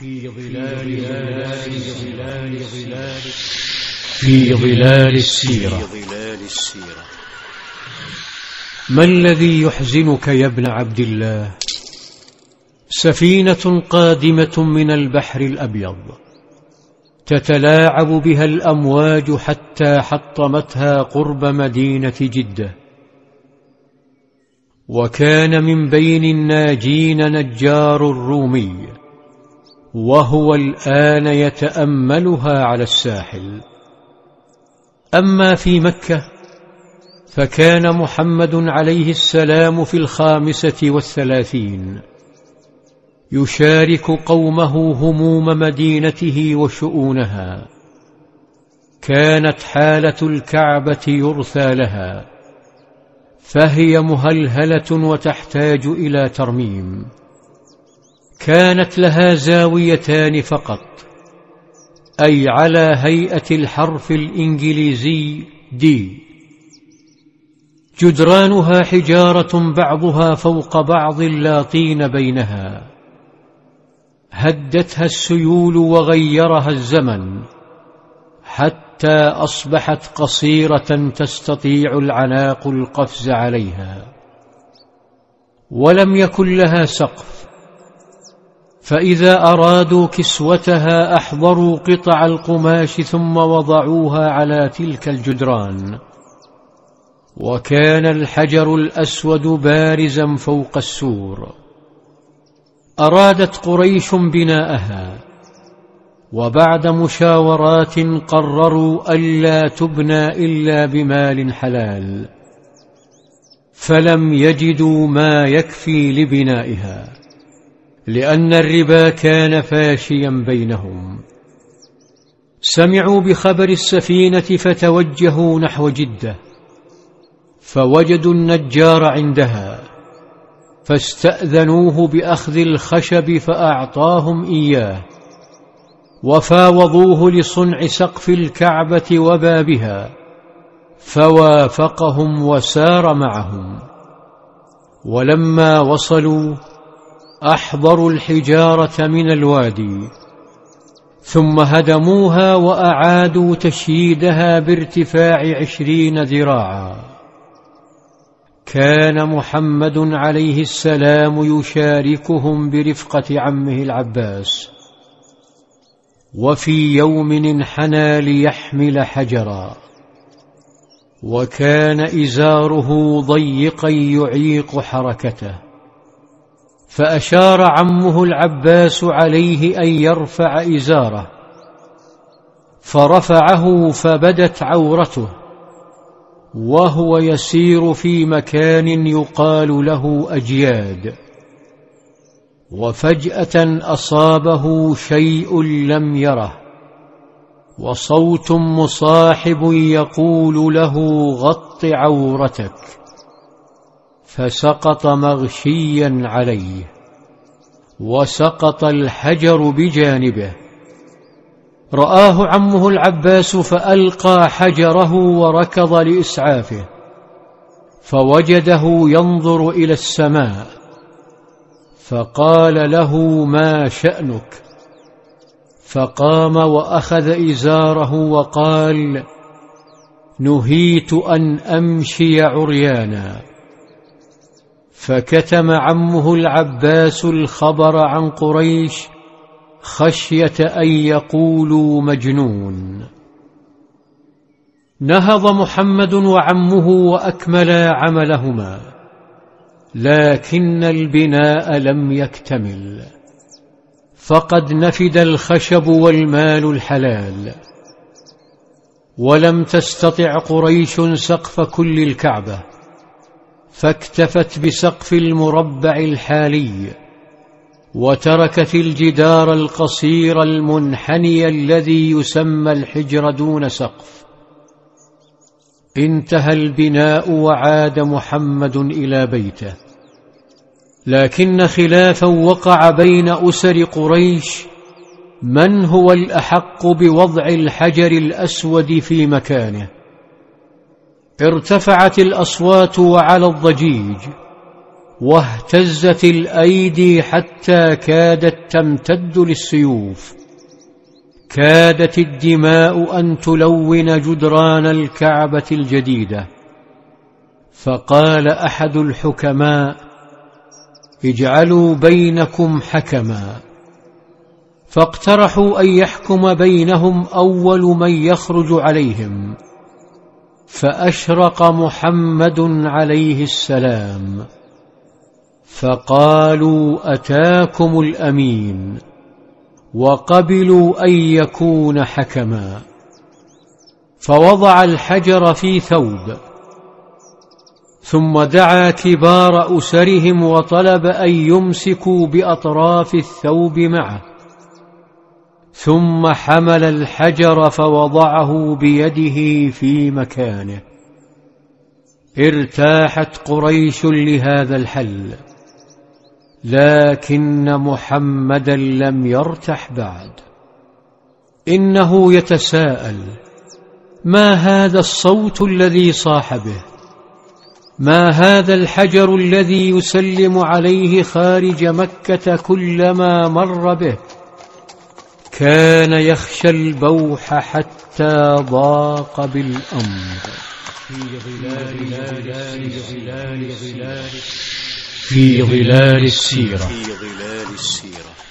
في ظلال ظلال ظلال في ظلال السيرة. ما الذي يحزنك يا ابن عبد الله؟ سفينة قادمة من البحر الأبيض. تتلاعب بها الأمواج حتى حطمتها قرب مدينة جدة. وكان من بين الناجين نجار الرومي. وهو الآن يتأملها على الساحل. أما في مكة فكان محمد عليه السلام في الخامسة والثلاثين. يشارك قومه هموم مدينته وشؤونها. كانت حالة الكعبة يرثى لها. فهي مهلهلة وتحتاج إلى ترميم. كانت لها زاويتان فقط أي على هيئة الحرف الإنجليزي دي جدرانها حجارة بعضها فوق بعض لا طين بينها. هدتها السيول وغيرها الزمن حتى أصبحت قصيرة تستطيع العناق القفز عليها. ولم يكن لها سقف فإذا أرادوا كسوتها أحضروا قطع القماش ثم وضعوها على تلك الجدران. وكان الحجر الأسود بارزا فوق السور. أرادت قريش بناءها. وبعد مشاورات قرروا ألا تبنى إلا بمال حلال. فلم يجدوا ما يكفي لبنائها. لأن الربا كان فاشيا بينهم. سمعوا بخبر السفينة فتوجهوا نحو جدة فوجدوا النجار عندها فاستأذنوه بأخذ الخشب فأعطاهم إياه وفاوضوه لصنع سقف الكعبة وبابها فوافقهم وسار معهم. ولما وصلوا أحضروا الحجارة من الوادي ثم هدموها وأعادوا تشييدها بارتفاع عشرين ذراعا. كان محمد عليه السلام يشاركهم برفقة عمه العباس وفي يوم انحنى ليحمل حجرا. وكان إزاره ضيقا يعيق حركته. فأشار عمه العباس عليه أن يرفع إزاره فرفعه فبدت عورته وهو يسير في مكان يقال له أجياد وفجأة أصابه شيء لم يره وصوت مصاحب يقول له غط عورتك. فسقط مغشيا عليه وسقط الحجر بجانبه. رآه عمه العباس فألقى حجره وركض لإسعافه فوجده ينظر إلى السماء فقال له ما شأنك؟ فقام وأخذ إزاره وقال نهيت أن أمشي عريانا. فكتم عمه العباس الخبر عن قريش خشية أن يقولوا مجنون. نهض محمد وعمه وأكملا عملهما لكن البناء لم يكتمل. فقد نفد الخشب والمال الحلال. ولم تستطع قريش سقف كل الكعبة. فاكتفت بسقف المربع الحالي وتركت الجدار القصير المنحني الذي يسمى الحجر دون سقف. انتهى البناء وعاد محمد إلى بيته. لكن خلافا وقع بين أسر قريش من هو الأحق بوضع الحجر الأسود في مكانه. ارتفعت الأصوات وعلى الضجيج واهتزت الأيدي حتى كادت تمتد للسيوف. كادت الدماء أن تلون جدران الكعبة الجديدة. فقال أحد الحكماء اجعلوا بينكم حكما. فاقترحوا أن يحكم بينهم أول من يخرج عليهم. فأشرق محمد عليه السلام. فقالوا أتاكم الأمين وقبلوا أن يكون حكما. فوضع الحجر في ثوب. ثم دعا كبار أسرهم وطلب أن يمسكوا بأطراف الثوب معه. ثم حمل الحجر فوضعه بيده في مكانه. ارتاحت قريش لهذا الحل لكن محمدا لم يرتح بعد. إنه يتساءل ما هذا الصوت الذي صاح به ما هذا الحجر الذي يسلم عليه خارج مكة كلما مر به؟ كان يخشى البوح حتى ضاق بالأمر. في ظلال السيرة. في ظلال السيره